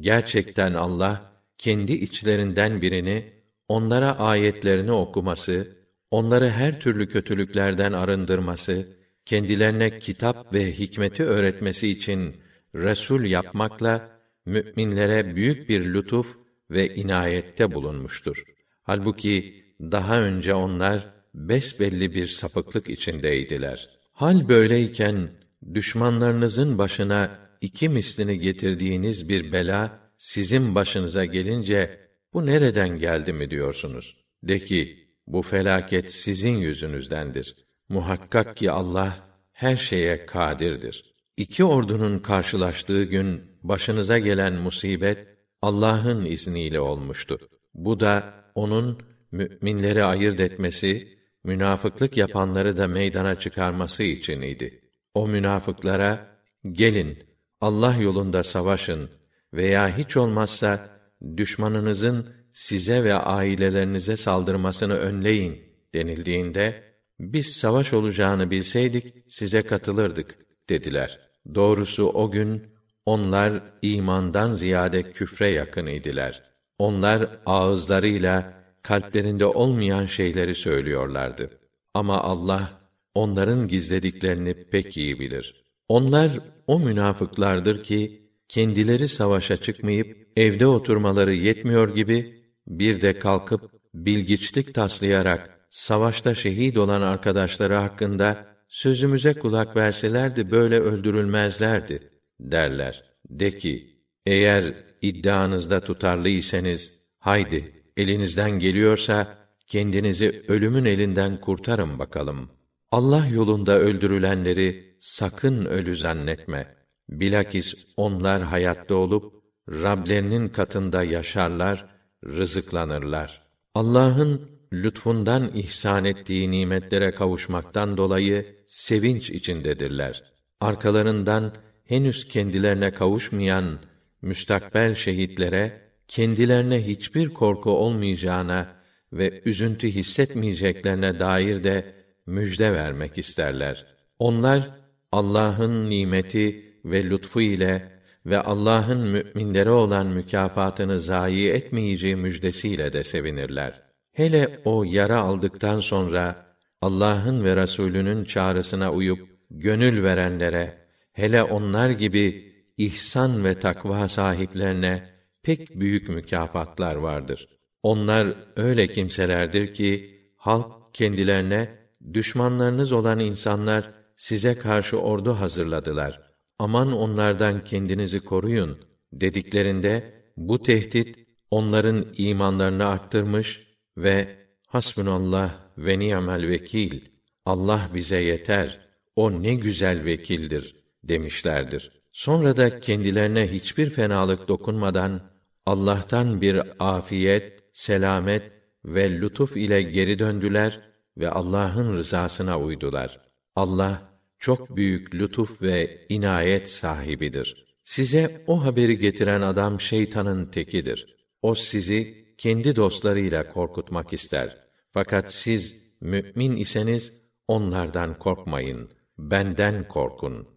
Gerçekten Allah kendi içlerinden birini onlara ayetlerini okuması, onları her türlü kötülüklerden arındırması, kendilerine kitap ve hikmeti öğretmesi için resul yapmakla müminlere büyük bir lütuf ve inayette bulunmuştur. Halbuki daha önce onlar besbelli bir sapıklık içindeydiler. Hal böyleyken düşmanlarınızın başına iki mislini getirdiğiniz bir bela sizin başınıza gelince bu nereden geldi mi diyorsunuz? De ki bu felaket sizin yüzünüzdendir. Muhakkak ki Allah her şeye kadirdir. İki ordunun karşılaştığı gün başınıza gelen musibet Allah'ın izniyle olmuştu. Bu da onun müminleri ayırt etmesi, münafıklık yapanları da meydana çıkarması için idi. O münafıklara gelin Allah yolunda savaşın veya hiç olmazsa düşmanınızın size ve ailelerinize saldırmasını önleyin denildiğinde biz savaş olacağını bilseydik size katılırdık dediler. Doğrusu o gün onlar imandan ziyade küfre yakın idiler. Onlar ağızlarıyla kalplerinde olmayan şeyleri söylüyorlardı. Ama Allah onların gizlediklerini pek iyi bilir. Onlar o münafıklardır ki kendileri savaşa çıkmayıp evde oturmaları yetmiyor gibi bir de kalkıp bilgiçlik taslayarak savaşta şehit olan arkadaşları hakkında sözümüze kulak verselerdi böyle öldürülmezlerdi derler. De ki, eğer iddianızda tutarlıysanız, haydi, elinizden geliyorsa, kendinizi ölümün elinden kurtarın bakalım. Allah yolunda öldürülenleri sakın ölü zannetme. Bilakis onlar hayatta olup, Rablerinin katında yaşarlar, rızıklanırlar. Allah'ın lütfundan ihsan ettiği nimetlere kavuşmaktan dolayı sevinç içindedirler. Arkalarından henüz kendilerine kavuşmayan müstakbel şehitlere kendilerine hiçbir korku olmayacağına ve üzüntü hissetmeyeceklerine dair de müjde vermek isterler. Onlar Allah'ın nimeti ve lütfu ile ve Allah'ın müminlere olan mükafatını zayi etmeyeceği müjdesiyle de sevinirler. Hele o yara aldıktan sonra Allah'ın ve Resulünün çağrısına uyup gönül verenlere hele onlar gibi ihsan ve takva sahiplerine pek büyük mükafatlar vardır. Onlar öyle kimselerdir ki halk kendilerine düşmanlarınız olan insanlar size karşı ordu hazırladılar. Aman onlardan kendinizi koruyun dediklerinde bu tehdit onların imanlarını arttırmış ve hasbunallah ve ni'mel vekil Allah bize yeter. O ne güzel vekildir demişlerdir. Sonra da kendilerine hiçbir fenalık dokunmadan Allah'tan bir afiyet, selamet ve lütuf ile geri döndüler ve Allah'ın rızasına uydular. Allah çok büyük lütuf ve inayet sahibidir. Size o haberi getiren adam şeytanın tekidir. O sizi kendi dostlarıyla korkutmak ister. Fakat siz mümin iseniz onlardan korkmayın. Benden korkun.''